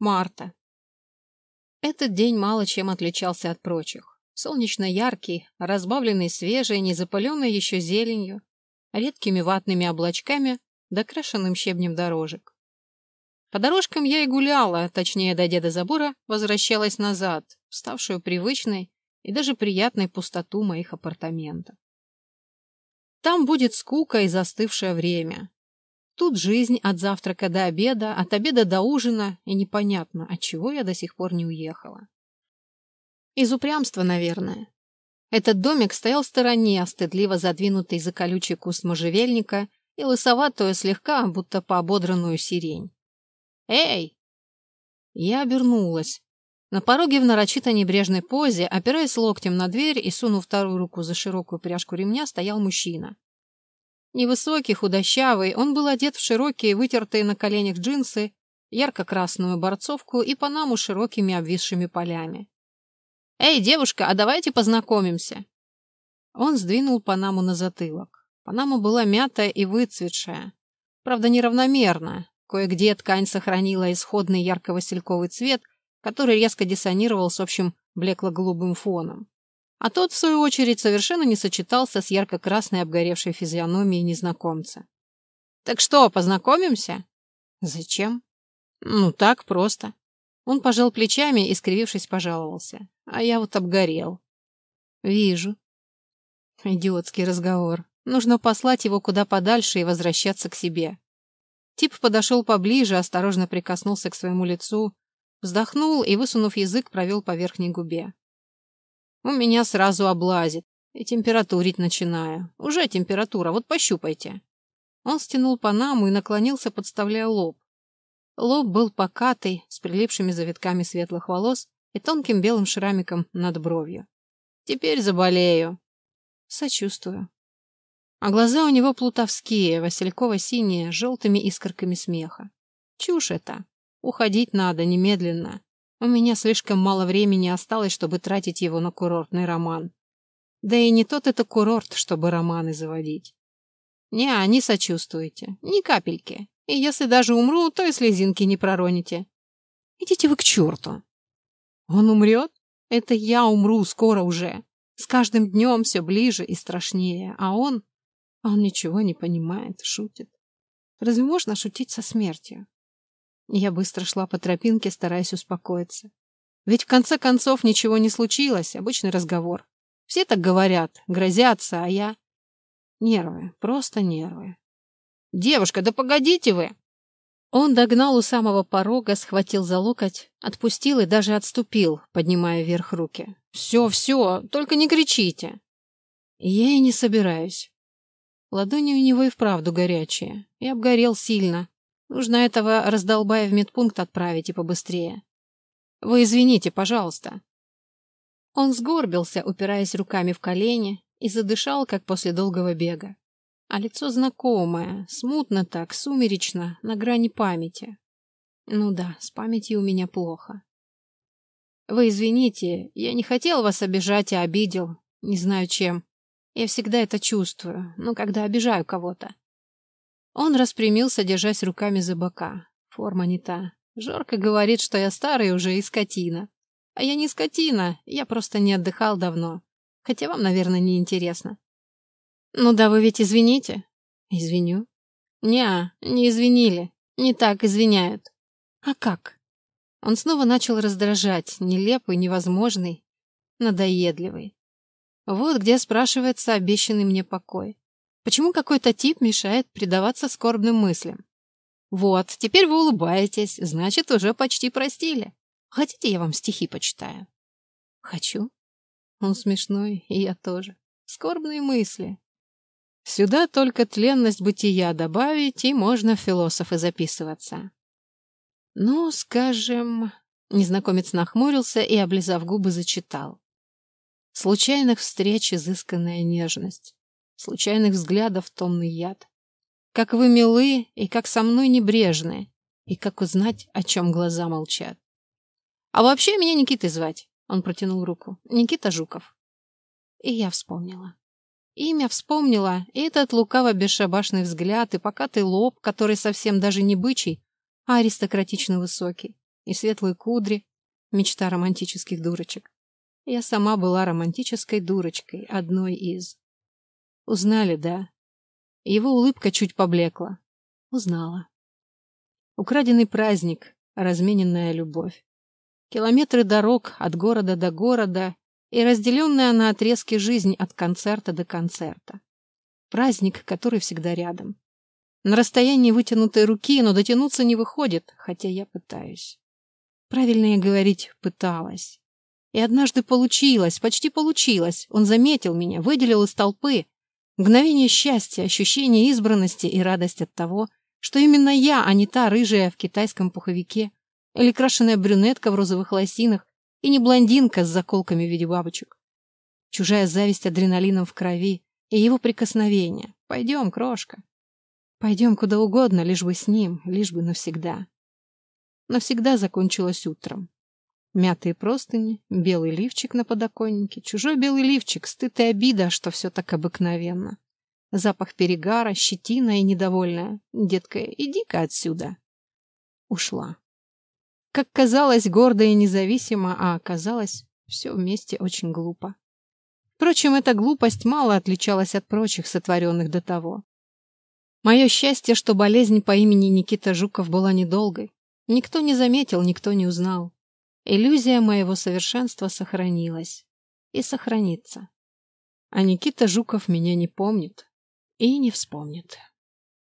Марта. Этот день мало чем отличался от прочих. Солнечно яркий, разбавленный свежей, незапыленной еще зеленью, редкими ватными облачками, докрашенным щебнем дорожек. По дорожкам я и гуляла, точнее, дойдя до забора, возвращалась назад, ставшую привычной и даже приятной пустоту моих апартаментов. Там будет скука и застывшее время. Тут жизнь от завтрака до обеда, от обеда до ужина, и непонятно, от чего я до сих пор не уехала. Из упрямства, наверное. Этот домик стоял в стороне, стыдливо задвинутый за колючий куст можжевельника и лысоватую слегка, будто поободранную сирень. «Эй!» Я обернулась. На пороге в нарочито небрежной позе, опираясь локтем на дверь и сунув вторую руку за широкую пряжку ремня, стоял мужчина. Невысокий, худощавый, он был одет в широкие, вытертые на коленях джинсы, ярко-красную борцовку и панаму с широкими обвисшими полями. «Эй, девушка, а давайте познакомимся!» Он сдвинул панаму на затылок. Панама была мятая и выцветшая. Правда, неравномерно. Кое-где ткань сохранила исходный ярко-васильковый цвет, который резко диссонировал с общим блекло-голубым фоном. А тот, в свою очередь, совершенно не сочетался с ярко-красной обгоревшей физиономией незнакомца. «Так что, познакомимся?» «Зачем?» «Ну, так просто». Он пожал плечами и, скривившись, пожаловался. «А я вот обгорел». «Вижу». Идиотский разговор. Нужно послать его куда подальше и возвращаться к себе. Тип подошел поближе, осторожно прикоснулся к своему лицу, вздохнул и, высунув язык, провел по верхней губе. У меня сразу облазит. И температурить начинаю. Уже температура, вот пощупайте. Он стянул панаму и наклонился, подставляя лоб. Лоб был покатый, с прилипшими завитками светлых волос и тонким белым шрамиком над бровью. Теперь заболею. Сочувствую. А глаза у него плутовские, васильково-синие, с желтыми искорками смеха. Чушь это. Уходить надо немедленно. У меня слишком мало времени осталось, чтобы тратить его на курортный роман. Да и не тот это курорт, чтобы романы заводить. Не, не сочувствуете. Ни капельки. И если даже умру, то и слезинки не пророните. Идите вы к черту. Он умрет? Это я умру скоро уже. С каждым днем все ближе и страшнее. А он... Он ничего не понимает, шутит. Разве можно шутить со смертью? Я быстро шла по тропинке, стараясь успокоиться. Ведь в конце концов ничего не случилось, обычный разговор. Все так говорят, грозятся, а я... Нервы, просто нервы. «Девушка, да погодите вы!» Он догнал у самого порога, схватил за локоть, отпустил и даже отступил, поднимая вверх руки. «Все, все, только не кричите!» Я и не собираюсь. Ладони у него и вправду горячие. И обгорел сильно. Нужно этого раздолбая в медпункт отправить и побыстрее. Вы извините, пожалуйста. Он сгорбился, упираясь руками в колени, и задышал, как после долгого бега. А лицо знакомое, смутно так, сумеречно, на грани памяти. Ну да, с памятью у меня плохо. Вы извините, я не хотел вас обижать и обидел, не знаю чем. Я всегда это чувствую, но когда обижаю кого-то. Он распрямился, держась руками за бока. Форма не та. Жорка говорит, что я старый уже и скотина. А я не скотина, я просто не отдыхал давно. Хотя вам, наверное, не интересно. Ну да, вы ведь извините. Извиню. Не, не извинили. Не так извиняют. А как? Он снова начал раздражать, нелепый, невозможный, надоедливый. Вот где спрашивается обещанный мне покой. Почему какой-то тип мешает предаваться скорбным мыслям? Вот, теперь вы улыбаетесь, значит, уже почти простили. Хотите, я вам стихи почитаю? Хочу. Он смешной, и я тоже. Скорбные мысли. Сюда только тленность бытия добавить, и можно в философы записываться. Ну, скажем... Незнакомец нахмурился и, облизав губы, зачитал. Случайных встреч изысканная нежность случайных взглядов томный яд. Как вы милы и как со мной небрежны, и как узнать, о чем глаза молчат. А вообще меня Никитой звать, он протянул руку. Никита Жуков. И я вспомнила. Имя вспомнила, и этот лукаво-бесшабашный взгляд, и покатый лоб, который совсем даже не бычий, а аристократично высокий. и светлые кудри, мечта романтических дурочек. Я сама была романтической дурочкой, одной из. Узнали, да? Его улыбка чуть поблекла. Узнала. Украденный праздник, размененная любовь. Километры дорог от города до города и разделенная на отрезки жизнь от концерта до концерта. Праздник, который всегда рядом. На расстоянии вытянутой руки, но дотянуться не выходит, хотя я пытаюсь. Правильнее говорить «пыталась». И однажды получилось, почти получилось. Он заметил меня, выделил из толпы. Мгновение счастья, ощущение избранности и радость от того, что именно я, а не та рыжая в китайском пуховике, или крашеная брюнетка в розовых лосинах, и не блондинка с заколками в виде бабочек. Чужая зависть адреналином в крови и его прикосновение. Пойдем, крошка. Пойдем куда угодно, лишь бы с ним, лишь бы навсегда навсегда закончилось утром. Мятые простыни, белый лифчик на подоконнике, чужой белый лифчик, стыд и обида, что все так обыкновенно. Запах перегара, щетина и недовольная. Детка, иди-ка отсюда. Ушла. Как казалось, гордо и независимо, а оказалось, все вместе очень глупо. Впрочем, эта глупость мало отличалась от прочих, сотворенных до того. Мое счастье, что болезнь по имени Никита Жуков была недолгой. Никто не заметил, никто не узнал. Иллюзия моего совершенства сохранилась. И сохранится. А Никита Жуков меня не помнит и не вспомнит.